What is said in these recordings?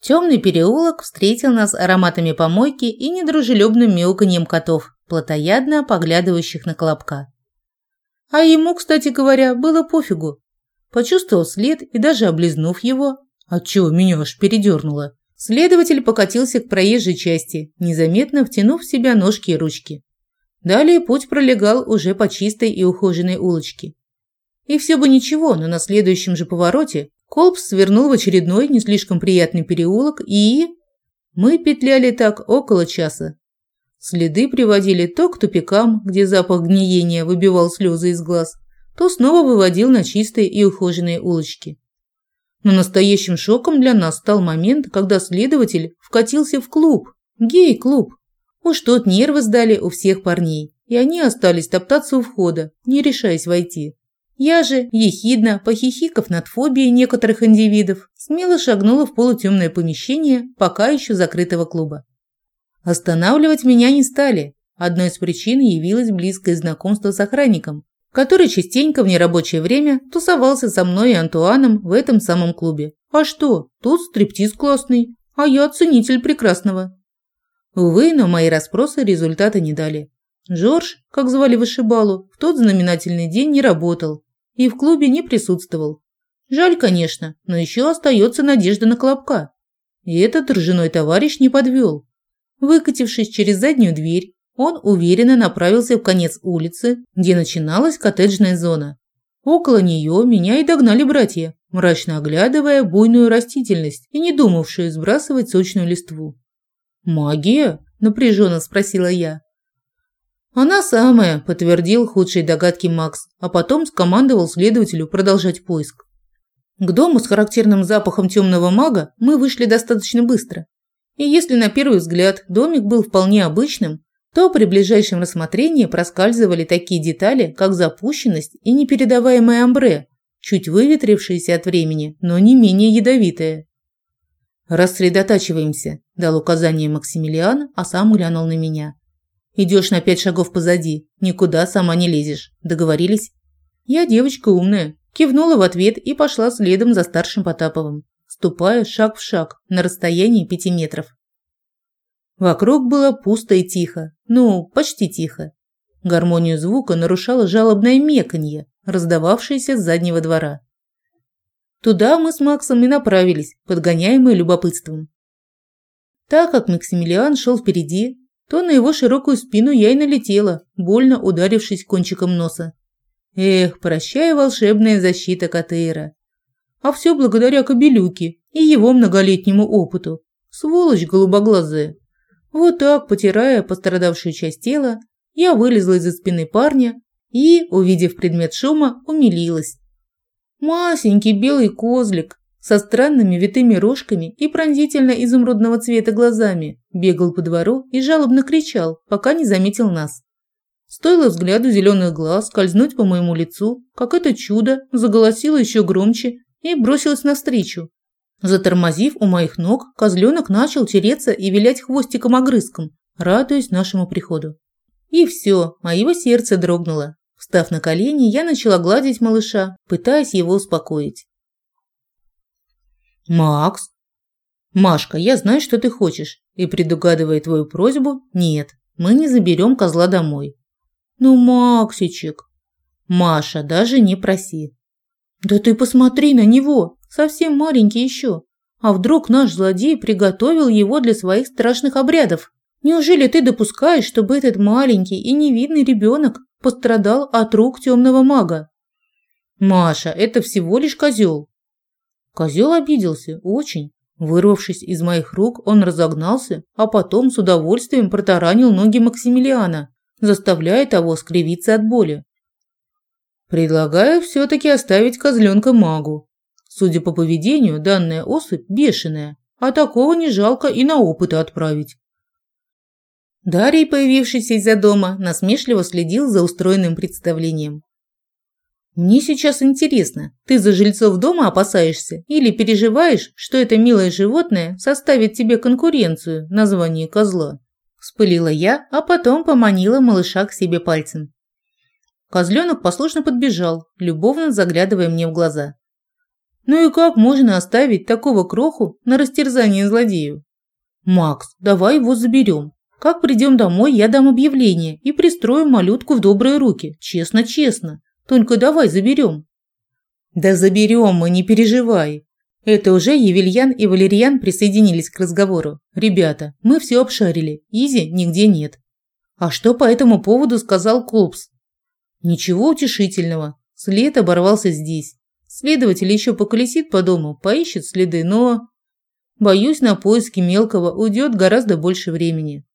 Темный переулок встретил нас ароматами помойки и недружелюбным мяуканьем котов, плотоядно поглядывающих на Колобка. А ему, кстати говоря, было пофигу. Почувствовал след и даже облизнув его, отчего меня аж передернуло, следователь покатился к проезжей части, незаметно втянув в себя ножки и ручки. Далее путь пролегал уже по чистой и ухоженной улочке. И все бы ничего, но на следующем же повороте Колбс свернул в очередной не слишком приятный переулок и... Мы петляли так около часа. Следы приводили то к тупикам, где запах гниения выбивал слезы из глаз, то снова выводил на чистые и ухоженные улочки. Но настоящим шоком для нас стал момент, когда следователь вкатился в клуб, гей-клуб. Уж тот нервы сдали у всех парней, и они остались топтаться у входа, не решаясь войти. Я же, ехидно, похихиков над фобией некоторых индивидов, смело шагнула в полутемное помещение пока еще закрытого клуба. Останавливать меня не стали. Одной из причин явилось близкое знакомство с охранником, который частенько в нерабочее время тусовался со мной и Антуаном в этом самом клубе. А что, тут стриптиз классный, а я ценитель прекрасного. Увы, но мои расспросы результата не дали. Жорж, как звали вышибалу, в тот знаменательный день не работал, и в клубе не присутствовал. Жаль, конечно, но еще остается надежда на Колобка. И этот ржаной товарищ не подвел. Выкатившись через заднюю дверь, он уверенно направился в конец улицы, где начиналась коттеджная зона. Около нее меня и догнали братья, мрачно оглядывая буйную растительность и не думавшие сбрасывать сочную листву. «Магия?» – напряженно спросила я. «Она самая», – подтвердил худшие догадки Макс, а потом скомандовал следователю продолжать поиск. К дому с характерным запахом темного мага мы вышли достаточно быстро. И если на первый взгляд домик был вполне обычным, то при ближайшем рассмотрении проскальзывали такие детали, как запущенность и непередаваемое амбре, чуть выветрившееся от времени, но не менее ядовитое. «Рассредотачиваемся», – дал указание Максимилиан, а сам глянул на меня. Идешь на пять шагов позади, никуда сама не лезешь. Договорились? Я девочка умная, кивнула в ответ и пошла следом за старшим Потаповым, ступая шаг в шаг на расстоянии пяти метров. Вокруг было пусто и тихо, ну, почти тихо. Гармонию звука нарушало жалобное меканье, раздававшееся с заднего двора. Туда мы с Максом и направились, подгоняемые любопытством. Так как Максимилиан шел впереди, то на его широкую спину я и налетела, больно ударившись кончиком носа. Эх, прощай, волшебная защита Катейра. А все благодаря Кобелюке и его многолетнему опыту. Сволочь голубоглазая. Вот так, потирая пострадавшую часть тела, я вылезла из-за спины парня и, увидев предмет шума, умилилась. Масенький белый козлик, со странными витыми рожками и пронзительно изумрудного цвета глазами, бегал по двору и жалобно кричал, пока не заметил нас. Стоило взгляду зеленых глаз скользнуть по моему лицу, как это чудо заголосило еще громче и бросилось навстречу. Затормозив у моих ног, козленок начал тереться и вилять хвостиком-огрызком, радуясь нашему приходу. И все, моего сердце дрогнуло. Встав на колени, я начала гладить малыша, пытаясь его успокоить. «Макс?» «Машка, я знаю, что ты хочешь, и, предугадывая твою просьбу, нет, мы не заберем козла домой». «Ну, Максичек!» «Маша, даже не проси». «Да ты посмотри на него, совсем маленький еще. А вдруг наш злодей приготовил его для своих страшных обрядов? Неужели ты допускаешь, чтобы этот маленький и невидный ребенок пострадал от рук темного мага?» «Маша, это всего лишь козел. Козел обиделся, очень. Вырвавшись из моих рук, он разогнался, а потом с удовольствием протаранил ноги Максимилиана, заставляя того скривиться от боли. Предлагаю все-таки оставить козленка магу. Судя по поведению, данная особь бешеная, а такого не жалко и на опыты отправить. Дарий, появившийся из-за дома, насмешливо следил за устроенным представлением. Мне сейчас интересно, ты за жильцов дома опасаешься или переживаешь, что это милое животное составит тебе конкуренцию на звание козла? Вспылила я, а потом поманила малыша к себе пальцем. Козленок послушно подбежал, любовно заглядывая мне в глаза. Ну и как можно оставить такого кроху на растерзание злодею? Макс, давай его заберем. Как придем домой, я дам объявление и пристрою малютку в добрые руки. Честно-честно. Только давай заберем. Да заберем мы, не переживай. Это уже Евельян и Валерьян присоединились к разговору. Ребята, мы все обшарили. Изи нигде нет. А что по этому поводу сказал Клопс? Ничего утешительного. След оборвался здесь. Следователь еще поколесит по дому, поищет следы, но... Боюсь, на поиски мелкого уйдет гораздо больше времени.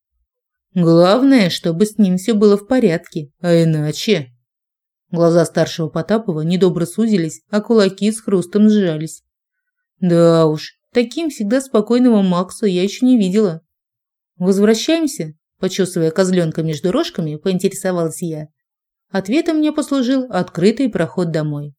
Главное, чтобы с ним все было в порядке, а иначе... Глаза старшего Потапова недобро сузились, а кулаки с хрустом сжались. Да уж, таким всегда спокойного Макса я еще не видела. Возвращаемся? Почесывая козленка между рожками, поинтересовалась я. Ответом мне послужил открытый проход домой.